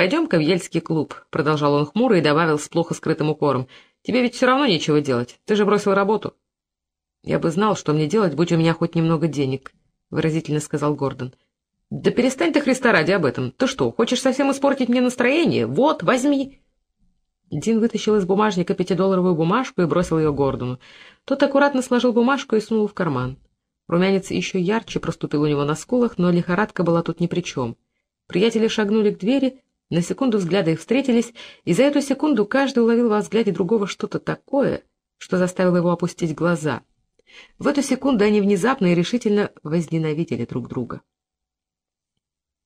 «Пойдем-ка в Ельский клуб», — продолжал он хмуро и добавил с плохо скрытым укором. «Тебе ведь все равно нечего делать. Ты же бросил работу». «Я бы знал, что мне делать, будь у меня хоть немного денег», — выразительно сказал Гордон. «Да перестань ты, Христа ради, об этом. Ты что, хочешь совсем испортить мне настроение? Вот, возьми!» Дин вытащил из бумажника пятидолларовую бумажку и бросил ее Гордону. Тот аккуратно сложил бумажку и сунул в карман. Румянец еще ярче проступил у него на скулах, но лихорадка была тут ни при чем. Приятели шагнули к двери, на секунду взгляды их встретились, и за эту секунду каждый уловил во взгляде другого что-то такое, что заставило его опустить глаза. В эту секунду они внезапно и решительно возненавидели друг друга.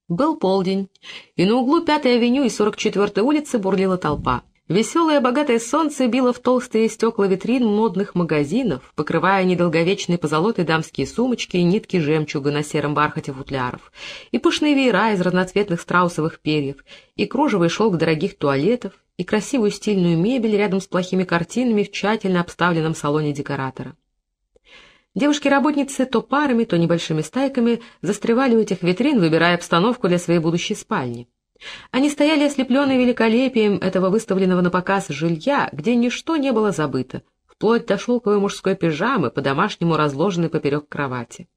Был полдень, и на углу Пятой авеню и 44-й улицы бурлила толпа. Веселое богатое солнце било в толстые стекла витрин модных магазинов, покрывая недолговечные позолотой дамские сумочки и нитки жемчуга на сером бархате футляров, и пышные веера из разноцветных страусовых перьев, и кружевый шелк дорогих туалетов, и красивую стильную мебель рядом с плохими картинами в тщательно обставленном салоне декоратора. Девушки-работницы то парами, то небольшими стайками застревали у этих витрин, выбирая обстановку для своей будущей спальни. Они стояли ослепленные великолепием этого выставленного на показ жилья, где ничто не было забыто, вплоть до шелковой мужской пижамы, по-домашнему разложенной поперек кровати.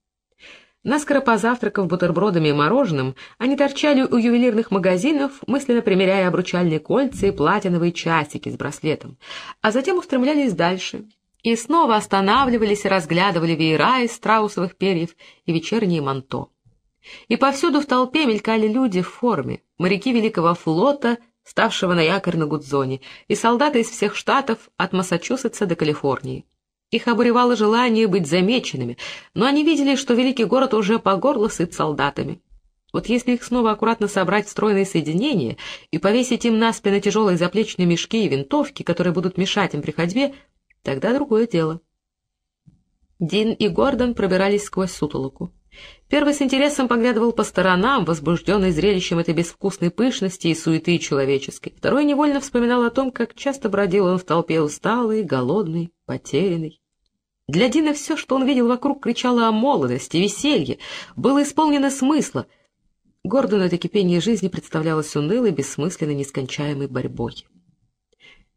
Наскоро позавтракав бутербродами и мороженым, они торчали у ювелирных магазинов, мысленно примеряя обручальные кольца и платиновые часики с браслетом, а затем устремлялись дальше, и снова останавливались и разглядывали веера из страусовых перьев и вечерние манто. И повсюду в толпе мелькали люди в форме, моряки Великого флота, ставшего на якорь на Гудзоне, и солдаты из всех штатов от Массачусетса до Калифорнии. Их обуревало желание быть замеченными, но они видели, что великий город уже по горло сыт солдатами. Вот если их снова аккуратно собрать в стройные соединения и повесить им на спины тяжелые заплечные мешки и винтовки, которые будут мешать им при ходьбе, Тогда другое дело. Дин и Гордон пробирались сквозь сутолоку. Первый с интересом поглядывал по сторонам, возбужденный зрелищем этой безвкусной пышности и суеты человеческой. Второй невольно вспоминал о том, как часто бродил он в толпе усталый, голодный, потерянный. Для Дина все, что он видел вокруг, кричало о молодости, веселье, было исполнено смысла. Гордону это кипение жизни представлялось унылой, бессмысленной, нескончаемой борьбой.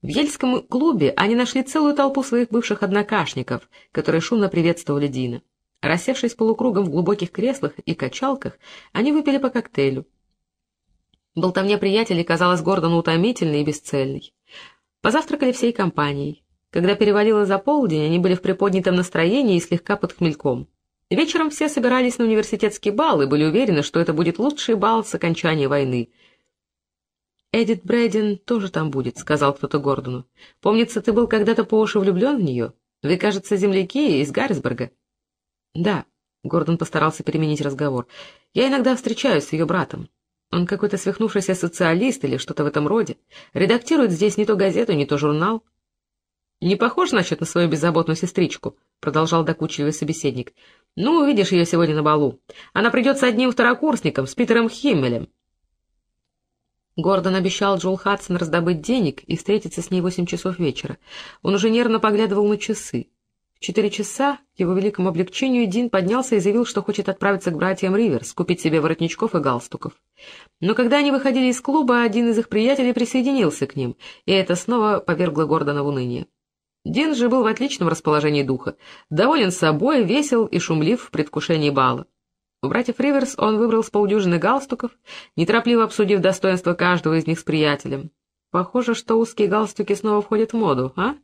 В Ельском клубе они нашли целую толпу своих бывших однокашников, которые шумно приветствовали Дина. Рассевшись полукругом в глубоких креслах и качалках, они выпили по коктейлю. Болтовня приятелей казалась Гордону утомительной и бесцельной. Позавтракали всей компанией. Когда перевалило за полдень, они были в приподнятом настроении и слегка под хмельком. Вечером все собирались на университетский бал и были уверены, что это будет лучший бал с окончания войны — «Эдит Брэдин тоже там будет», — сказал кто-то Гордону. «Помнится, ты был когда-то по уши влюблен в нее? Вы, кажется, земляки из Гаррисбурга». «Да», — Гордон постарался переменить разговор. «Я иногда встречаюсь с ее братом. Он какой-то свихнувшийся социалист или что-то в этом роде. Редактирует здесь не то газету, не то журнал». «Не похож, значит, на свою беззаботную сестричку?» — продолжал докучливый собеседник. «Ну, увидишь ее сегодня на балу. Она придет с одним второкурсником, с Питером Химмелем. Гордон обещал Джул Хадсон раздобыть денег и встретиться с ней восемь часов вечера. Он уже нервно поглядывал на часы. Четыре часа, к его великому облегчению, Дин поднялся и заявил, что хочет отправиться к братьям Риверс, купить себе воротничков и галстуков. Но когда они выходили из клуба, один из их приятелей присоединился к ним, и это снова повергло Гордона в уныние. Дин же был в отличном расположении духа, доволен собой, весел и шумлив в предвкушении бала. У братьев Риверс он выбрал с полдюжины галстуков, неторопливо обсудив достоинство каждого из них с приятелем. Похоже, что узкие галстуки снова входят в моду, а?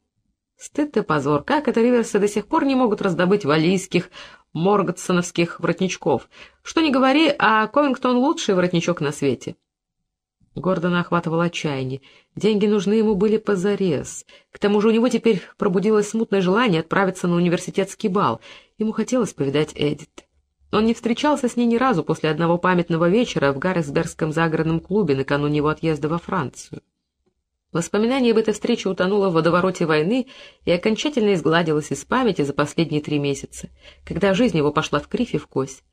Стыд и позор. Как это Риверсы до сих пор не могут раздобыть валийских, морготсоновских воротничков? Что не говори, а Ковингтон лучший воротничок на свете. Гордона охватывал отчаяние. Деньги нужны ему были позарез. К тому же у него теперь пробудилось смутное желание отправиться на университетский бал. Ему хотелось повидать Эдит. Он не встречался с ней ни разу после одного памятного вечера в Гаррисбергском загородном клубе накануне его отъезда во Францию. Воспоминание об этой встрече утонуло в водовороте войны и окончательно изгладилось из памяти за последние три месяца, когда жизнь его пошла в кривь и в кость.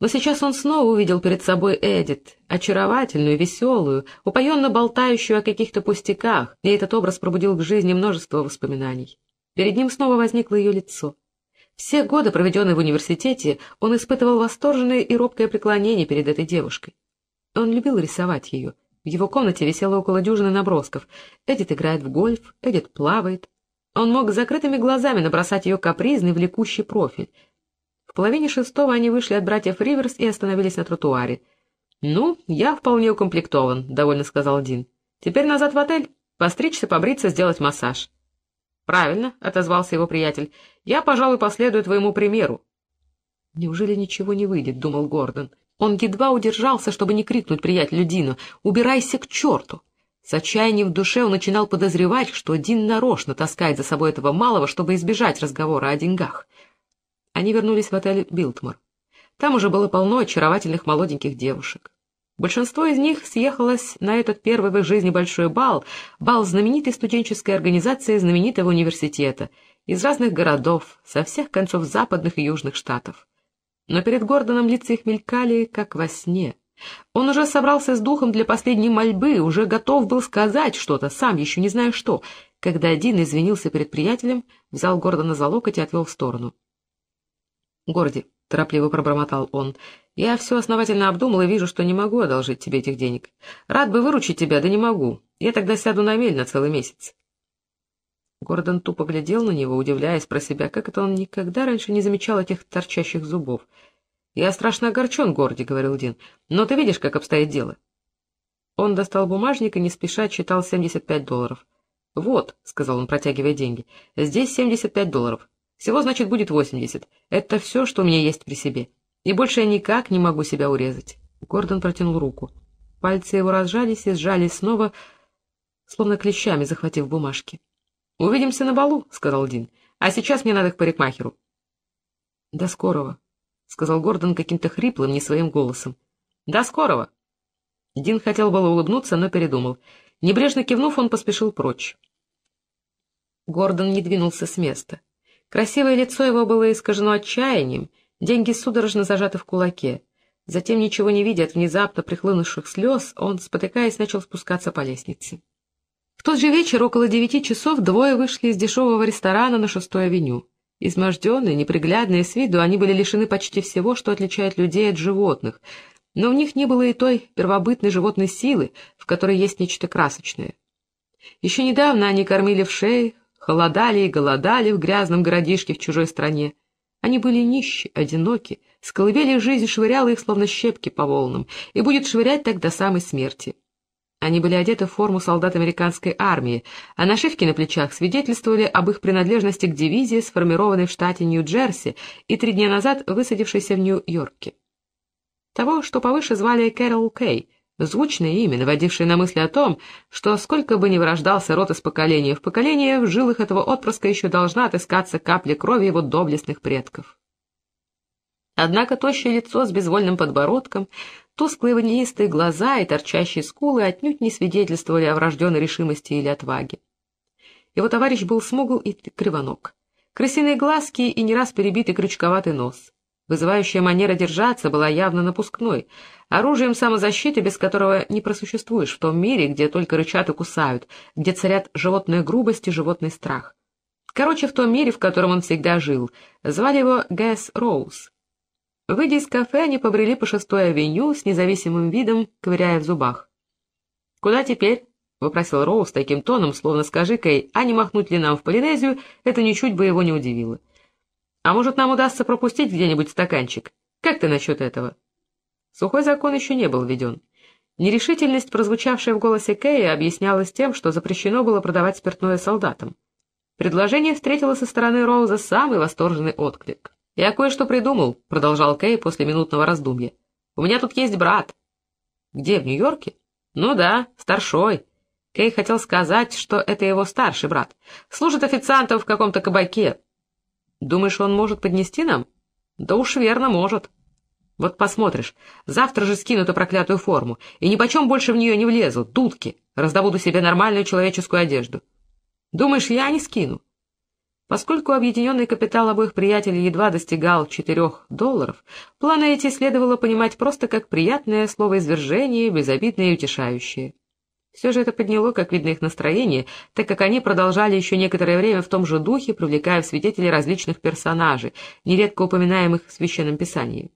Но сейчас он снова увидел перед собой Эдит, очаровательную, веселую, упоенно болтающую о каких-то пустяках, и этот образ пробудил к жизни множество воспоминаний. Перед ним снова возникло ее лицо — все годы, проведенные в университете, он испытывал восторженное и робкое преклонение перед этой девушкой. Он любил рисовать ее, В его комнате висело около дюжины набросков. Эдит играет в гольф, Эдит плавает. Он мог с закрытыми глазами набросать ее капризный, влекущий профиль. В половине шестого они вышли от братьев Риверс и остановились на тротуаре. «Ну, я вполне укомплектован», — довольно сказал Дин. «Теперь назад в отель. Постричься, побриться, сделать массаж». «Правильно», — отозвался его приятель. «Я, пожалуй, последую твоему примеру». «Неужели ничего не выйдет?» — думал Гордон. Он едва удержался, чтобы не крикнуть приятелю Дину «Убирайся к черту!». С отчаянием в душе он начинал подозревать, что Дин нарочно таскает за собой этого малого, чтобы избежать разговора о деньгах. Они вернулись в отель «Билтмор». Там уже было полно очаровательных молоденьких девушек. Большинство из них съехалось на этот первый в их жизни большой бал, бал знаменитой студенческой организации знаменитого университета, из разных городов, со всех концов западных и южных штатов. Но перед Гордоном лица их мелькали, как во сне. Он уже собрался с духом для последней мольбы, уже готов был сказать что-то, сам еще не зная что, когда один извинился перед приятелем, взял Гордона за локоть и отвел в сторону. «Горди», — торопливо пробормотал он, — «я все основательно обдумал и вижу, что не могу одолжить тебе этих денег. Рад бы выручить тебя, да не могу. Я тогда сяду на мель на целый месяц». Гордон тупо глядел на него, удивляясь про себя, как это он никогда раньше не замечал этих торчащих зубов. «Я страшно огорчен, Горди», — говорил Дин, — «но ты видишь, как обстоит дело». Он достал бумажник и не спеша читал 75 долларов. «Вот», — сказал он, протягивая деньги, — «здесь 75 долларов. Всего, значит, будет 80. Это все, что у меня есть при себе. И больше я никак не могу себя урезать». Гордон протянул руку. Пальцы его разжались и сжались снова, словно клещами захватив бумажки. «Увидимся на балу», — сказал Дин. «А сейчас мне надо к парикмахеру». «До скорого», — сказал Гордон каким-то хриплым, не своим голосом. «До скорого». Дин хотел было улыбнуться, но передумал. Небрежно кивнув, он поспешил прочь. Гордон не двинулся с места. Красивое лицо его было искажено отчаянием, деньги судорожно зажаты в кулаке. Затем, ничего не видя от внезапно прихлынувших слез, он, спотыкаясь, начал спускаться по лестнице. В тот же вечер, около девяти часов, двое вышли из дешевого ресторана на шестой авеню. Изможденные, неприглядные с виду, они были лишены почти всего, что отличает людей от животных, но у них не было и той первобытной животной силы, в которой есть нечто красочное. Еще недавно они кормили в шее, холодали и голодали в грязном городишке в чужой стране. Они были нищи, одиноки, с колыбели жизнь швыряла их, словно щепки по волнам, и будет швырять так до самой смерти. Они были одеты в форму солдат американской армии, а нашивки на плечах свидетельствовали об их принадлежности к дивизии, сформированной в штате Нью-Джерси и три дня назад высадившейся в Нью-Йорке. Того, что повыше звали Кэрол Кей, звучное имя, наводившее на мысли о том, что сколько бы ни вырождался род из поколения в поколение, в жилах этого отпрыска еще должна отыскаться капля крови его доблестных предков. Однако тощее лицо с безвольным подбородком, тусклые водянистые глаза и торчащие скулы отнюдь не свидетельствовали о врожденной решимости или отваге. Его товарищ был смугл и кривоног. Крысиные глазки и не раз перебитый крючковатый нос. Вызывающая манера держаться была явно напускной, оружием самозащиты, без которого не просуществуешь в том мире, где только рычат и кусают, где царят животная грубость и животный страх. Короче, в том мире, в котором он всегда жил. Звали его Гэс Роуз. Выйдя из кафе, они побрели по шестой авеню с независимым видом, ковыряя в зубах. «Куда теперь?» — вопросил Роуз таким тоном, словно скажи Кэй, а не махнуть ли нам в Полинезию, это ничуть бы его не удивило. «А может, нам удастся пропустить где-нибудь стаканчик? Как ты насчет этого?» Сухой закон еще не был введен. Нерешительность, прозвучавшая в голосе Кэя, объяснялась тем, что запрещено было продавать спиртное солдатам. Предложение встретило со стороны Роуза самый восторженный отклик. «Я кое-что придумал», — продолжал Кей после минутного раздумья. «У меня тут есть брат». «Где, в Нью-Йорке?» «Ну да, старшой». Кей хотел сказать, что это его старший брат. Служит официантом в каком-то кабаке. «Думаешь, он может поднести нам?» «Да уж верно, может». «Вот посмотришь. Завтра же скину эту проклятую форму, и ни почем больше в нее не влезу. Дудки. Раздобуду себе нормальную человеческую одежду». «Думаешь, я не скину?» Поскольку объединенный капитал обоих приятелей едва достигал четырех долларов, планы эти следовало понимать просто как приятное словоизвержение, безобидное и утешающее. Все же это подняло, как видно, их настроение, так как они продолжали еще некоторое время в том же духе, привлекая в свидетелей различных персонажей, нередко упоминаемых в Священном Писании.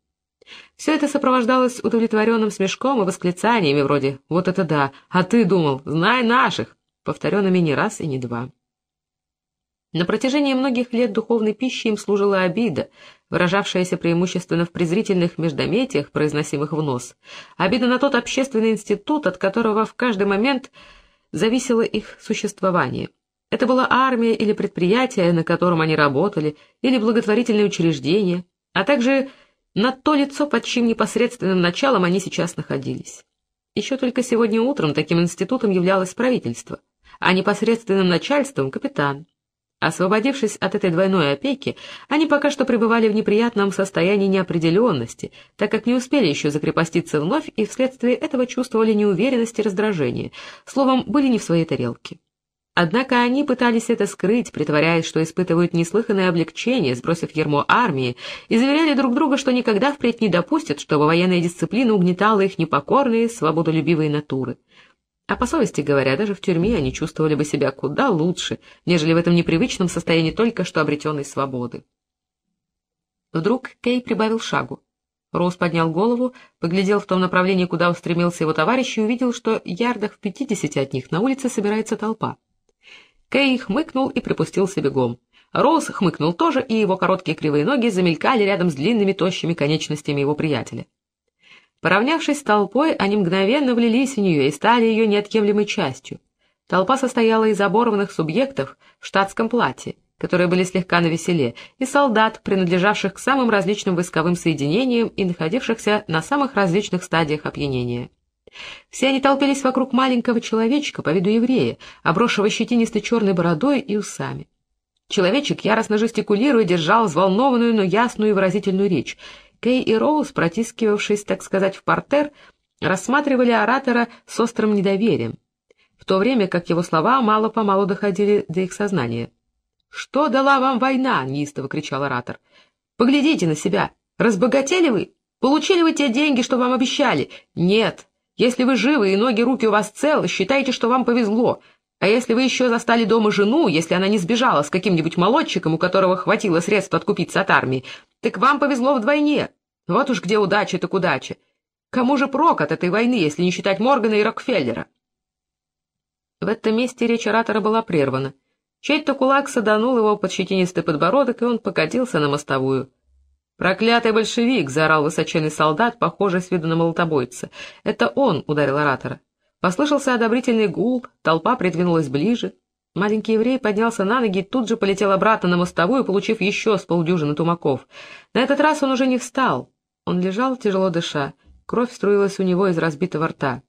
Все это сопровождалось удовлетворенным смешком и восклицаниями вроде «Вот это да! А ты думал, знай наших!» повторенными не раз и не два. На протяжении многих лет духовной пищей им служила обида, выражавшаяся преимущественно в презрительных междометиях, произносимых в нос. Обида на тот общественный институт, от которого в каждый момент зависело их существование. Это была армия или предприятие, на котором они работали, или благотворительное учреждение, а также на то лицо, под чьим непосредственным началом они сейчас находились. Еще только сегодня утром таким институтом являлось правительство, а непосредственным начальством — капитан. Освободившись от этой двойной опеки, они пока что пребывали в неприятном состоянии неопределенности, так как не успели еще закрепоститься вновь и вследствие этого чувствовали неуверенность и раздражение, словом, были не в своей тарелке. Однако они пытались это скрыть, притворяясь, что испытывают неслыханное облегчение, сбросив ермо армии, и заверяли друг друга, что никогда впредь не допустят, чтобы военная дисциплина угнетала их непокорные, свободолюбивые натуры. А по совести говоря, даже в тюрьме они чувствовали бы себя куда лучше, нежели в этом непривычном состоянии только что обретенной свободы. Вдруг Кей прибавил шагу. Роуз поднял голову, поглядел в том направлении, куда устремился его товарищ, и увидел, что ярдах в пятидесяти от них на улице собирается толпа. Кей хмыкнул и припустился бегом. Роуз хмыкнул тоже, и его короткие кривые ноги замелькали рядом с длинными тощими конечностями его приятеля. Поравнявшись с толпой, они мгновенно влились в нее и стали ее неотъемлемой частью. Толпа состояла из оборванных субъектов в штатском платье, которые были слегка навеселе, и солдат, принадлежавших к самым различным войсковым соединениям и находившихся на самых различных стадиях опьянения. Все они толпились вокруг маленького человечка по виду еврея, обросшего щетинистой черной бородой и усами. Человечек, яростно жестикулируя, держал взволнованную, но ясную и выразительную речь, Кей и Роуз, протискивавшись, так сказать, в портер, рассматривали оратора с острым недоверием, в то время как его слова мало-помалу доходили до их сознания. «Что дала вам война?» — неистово кричал оратор. «Поглядите на себя! Разбогатели вы? Получили вы те деньги, что вам обещали? Нет! Если вы живы и ноги, руки у вас целы, считайте, что вам повезло. А если вы еще застали дома жену, если она не сбежала с каким-нибудь молодчиком, у которого хватило средств откупиться от армии, так вам повезло вдвойне. Вот уж где удача, так удача. Кому же прок от этой войны, если не считать Моргана и Рокфеллера? В этом месте речь оратора была прервана. Чей-то кулак саданул его под щетинистый подбородок, и он покатился на мостовую. «Проклятый большевик!» — заорал высоченный солдат, похожий с виду на молотобойца. «Это он!» — ударил оратора. Послышался одобрительный гул, толпа придвинулась ближе. Маленький еврей поднялся на ноги и тут же полетел обратно на мостовую, получив еще с полдюжины тумаков. На этот раз он уже не встал. Он лежал, тяжело дыша. Кровь струилась у него из разбитого рта.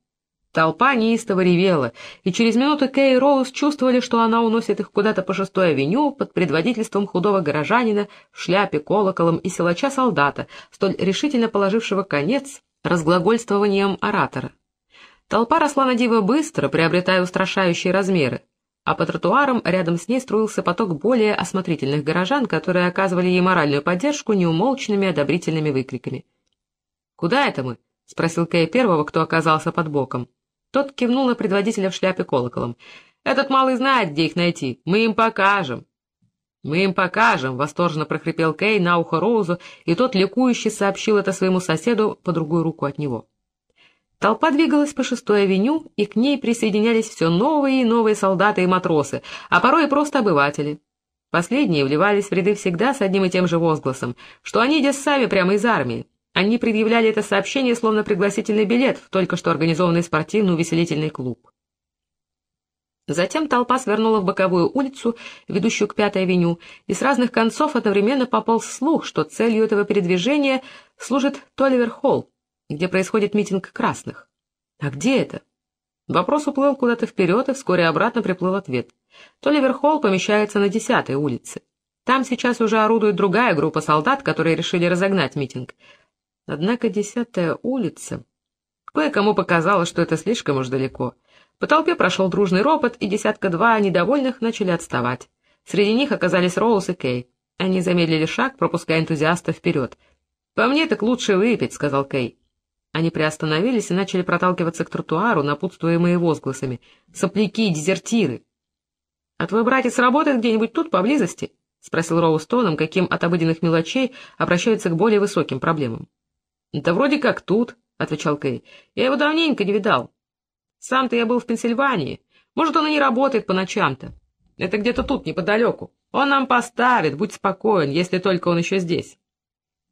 Толпа неистово ревела, и через минуту Кей и Роуз чувствовали, что она уносит их куда-то по шестой авеню под предводительством худого горожанина в шляпе, колоколом и силача-солдата, столь решительно положившего конец разглагольствованием оратора. Толпа росла на диво быстро, приобретая устрашающие размеры а по тротуарам рядом с ней струился поток более осмотрительных горожан, которые оказывали ей моральную поддержку неумолчными одобрительными выкриками. «Куда это мы?» — спросил Кэй первого, кто оказался под боком. Тот кивнул на предводителя в шляпе колоколом. «Этот малый знает, где их найти. Мы им покажем». «Мы им покажем», — восторженно прохрипел Кей на ухо Роузу, и тот ликующе сообщил это своему соседу по другую руку от него. Толпа двигалась по шестой авеню, и к ней присоединялись все новые и новые солдаты и матросы, а порой и просто обыватели. Последние вливались в ряды всегда с одним и тем же возгласом, что они идут сами прямо из армии. Они предъявляли это сообщение словно пригласительный билет в только что организованный спортивно-увеселительный клуб. Затем толпа свернула в боковую улицу, ведущую к Пятой авеню, и с разных концов одновременно пополз слух, что целью этого передвижения служит Толивер-Холл, где происходит митинг красных. А где это? Вопрос уплыл куда-то вперед, и вскоре обратно приплыл ответ. Толивер-Холл помещается на десятой улице. Там сейчас уже орудует другая группа солдат, которые решили разогнать митинг. Однако десятая улица... Кое-кому показалось, что это слишком уж далеко. По толпе прошел дружный ропот, и десятка-два недовольных начали отставать. Среди них оказались Роуз и Кей. Они замедлили шаг, пропуская энтузиаста вперед. «По мне так лучше выпить», — сказал Кей. Они приостановились и начали проталкиваться к тротуару, напутствуемые возгласами. «Сопляки, дезертиры!» «А твой братец работает где-нибудь тут, поблизости?» — спросил Роуз тоном, каким от обыденных мелочей обращаются к более высоким проблемам. «Да вроде как тут», — отвечал Кей. «Я его давненько не видал. Сам-то я был в Пенсильвании. Может, он и не работает по ночам-то. Это где-то тут, неподалеку. Он нам поставит, будь спокоен, если только он еще здесь».